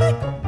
Bye.